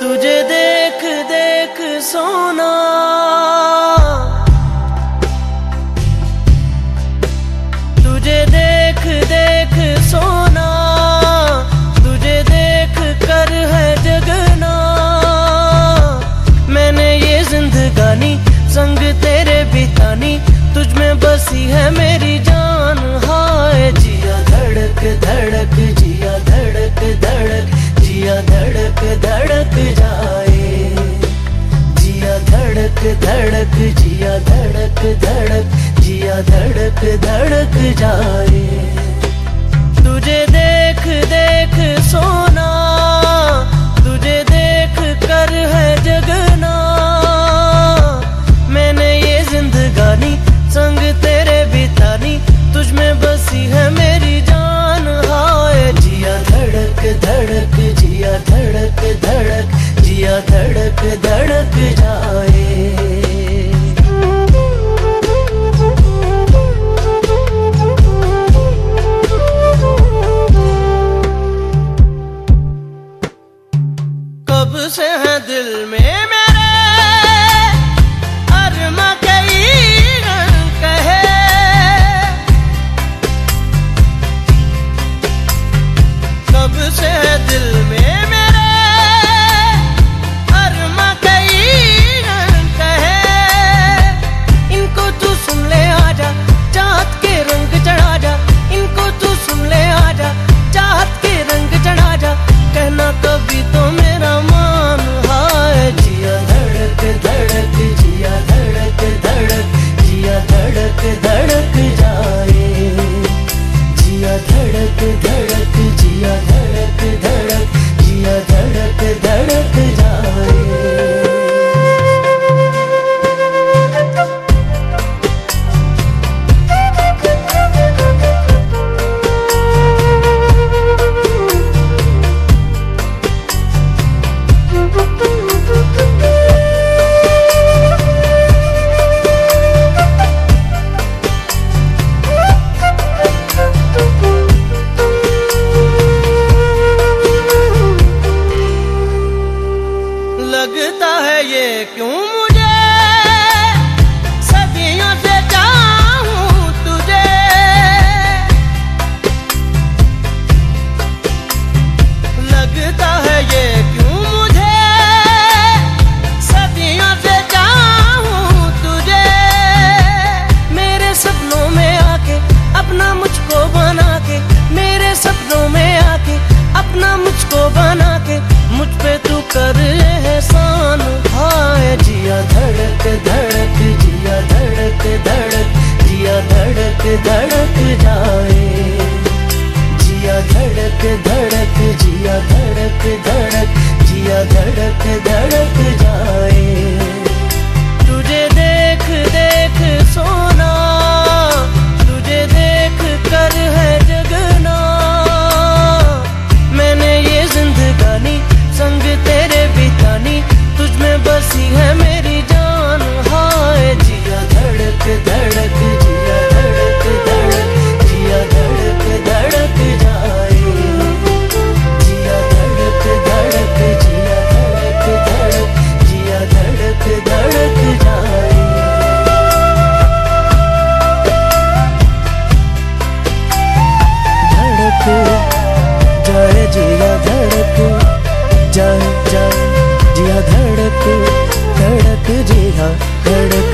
तुझे देख देख सोना। तुझे देख देख सोना। तुझे देख कर है जगना। मैंने ये जिंदगानी, संग तेरे बितानी। तुझ में बसी है मेरी धड़क जाए। तुझे देख देख सो Hak था धड़क